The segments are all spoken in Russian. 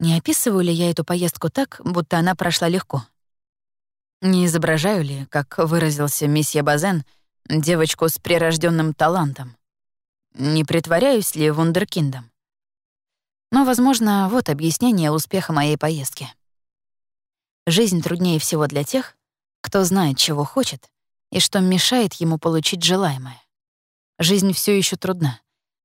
Не описываю ли я эту поездку так, будто она прошла легко? Не изображаю ли, как выразился месье Базен, девочку с прирожденным талантом? Не притворяюсь ли вундеркиндом? Но, возможно, вот объяснение успеха моей поездки. Жизнь труднее всего для тех, кто знает, чего хочет, и что мешает ему получить желаемое. Жизнь все еще трудна,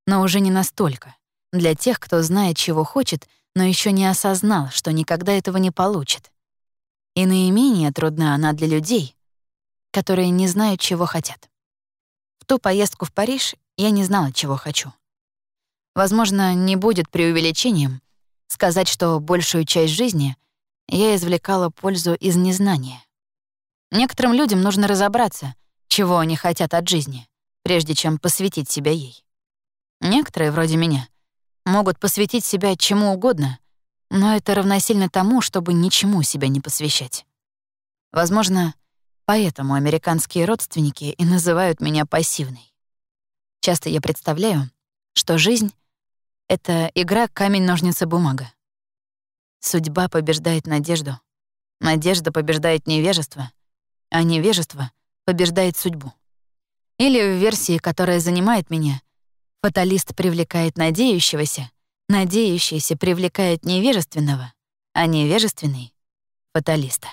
но уже не настолько. Для тех, кто знает, чего хочет, но еще не осознал, что никогда этого не получит. И наименее трудна она для людей, которые не знают, чего хотят. В ту поездку в Париж я не знала, чего хочу. Возможно, не будет преувеличением сказать, что большую часть жизни я извлекала пользу из незнания. Некоторым людям нужно разобраться, чего они хотят от жизни, прежде чем посвятить себя ей. Некоторые, вроде меня, могут посвятить себя чему угодно, но это равносильно тому, чтобы ничему себя не посвящать. Возможно, поэтому американские родственники и называют меня пассивной. Часто я представляю, что жизнь — это игра камень-ножницы-бумага. Судьба побеждает надежду, надежда побеждает невежество — а невежество побеждает судьбу. Или в версии, которая занимает меня, фаталист привлекает надеющегося, надеющийся привлекает невежественного, а невежественный — фаталиста.